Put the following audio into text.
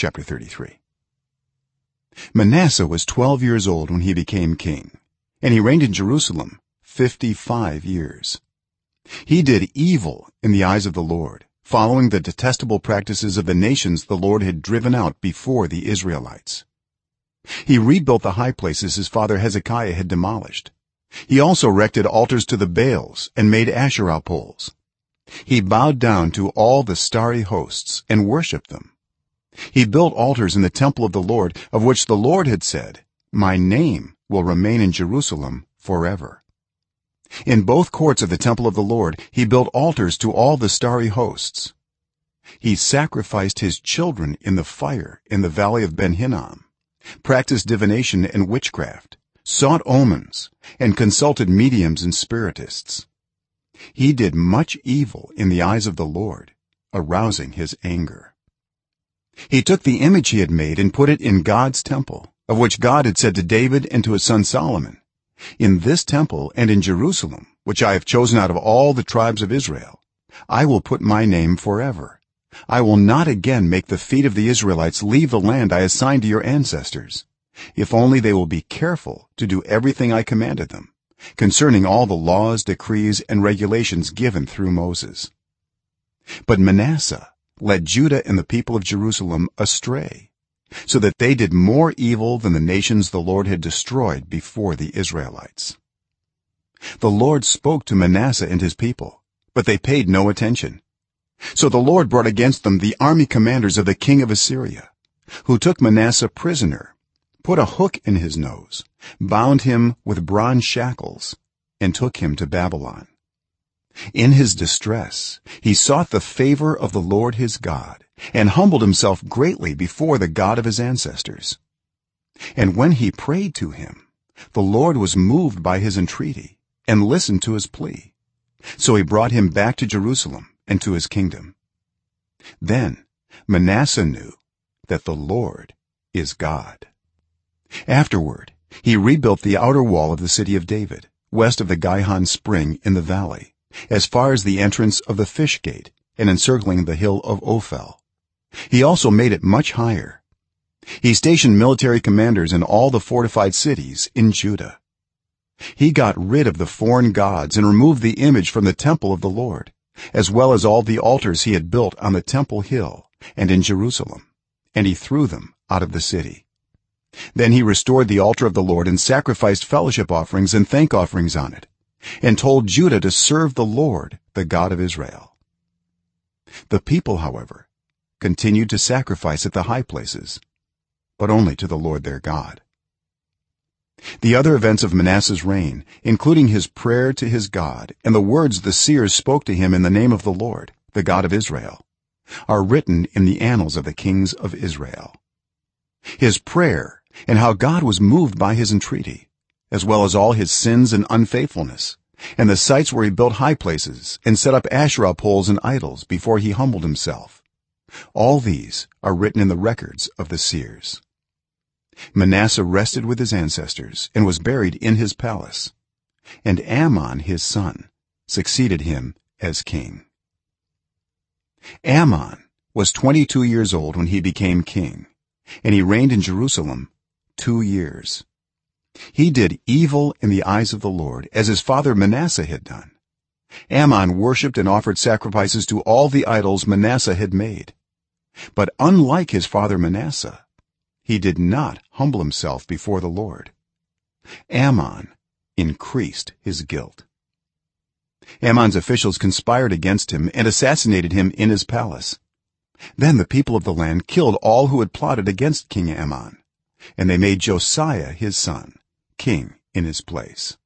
chapter 33 manasseh was 12 years old when he became king and he reigned in jerusalem 55 years. He did evil in the eyes of the lord following the detestable practices of the nations the lord had driven out before the israelites. He rebuilt the high places his father hezekiah had demolished. He also erected altars to the baals and made asherah poles. He bowed down to all the starry hosts and worshipped them he built altars in the temple of the lord of which the lord had said my name will remain in jerusalem forever. In both courts of the temple of the lord he built altars to all the starry hosts. He sacrificed his children in the fire in the valley of ben hinnom practiced divination and witchcraft sought omens and consulted mediums and spiritists. He did much evil in the eyes of the lord arousing his anger he took the image he had made and put it in god's temple of which god had said to david and to his son solomon in this temple and in jerusalem which i have chosen out of all the tribes of israel i will put my name forever. I will not again make the feet of the israelites leave the land i assigned to your ancestors. If only they will be careful to do everything i commanded them concerning all the laws decrees and regulations given through moses. But manasseh led judah and the people of jerusalem astray so that they did more evil than the nations the lord had destroyed before the israelites. The lord spoke to manasseh and his people but they paid no attention. So the lord brought against them the army commanders of the king of assyria who took manasseh prisoner put a hook in his nose bound him with bronze shackles and took him to babylon in his distress he sought the favor of the lord his god and humbled himself greatly before the god of his ancestors. And when he prayed to him the lord was moved by his entreaty and listened to his plea. So he brought him back to jerusalem and to his kingdom. Then manasseh knew that the lord is god. Afterward he rebuilt the outer wall of the city of david west of the gihon spring in the valley as far as the entrance of the fish gate and encircling the hill of ophel. He also made it much higher. He stationed military commanders in all the fortified cities in judah. He got rid of the foreign gods and removed the image from the temple of the lord as well as all the altars he had built on the temple hill and in jerusalem and he threw them out of the city. Then he restored the altar of the lord and sacrificed fellowship offerings and thank offerings on it and told judah to serve the lord the god of israel. The people however continued to sacrifice at the high places but only to the lord their god. The other events of manasseh's reign including his prayer to his god and the words the seers spoke to him in the name of the lord the god of israel are written in the annals of the kings of israel. His prayer and how god was moved by his entreaty as well as all his sins and unfaithfulness and the sites where he built high places and set up asherah poles and idols before he humbled himself. All these are written in the records of the seers. Manasseh rested with his ancestors and was buried in his palace and amon his son succeeded him as king. Amon was 22 years old when he became king and he reigned in jerusalem 2 years he did evil in the eyes of the lord as his father manasseh had done. Amon worshipped and offered sacrifices to all the idols manasseh had made. But unlike his father manasseh he did not humble himself before the lord. Amon increased his guilt. Amon's officials conspired against him and assassinated him in his palace. Then the people of the land killed all who had plotted against king amon and they made josiah his son king in his place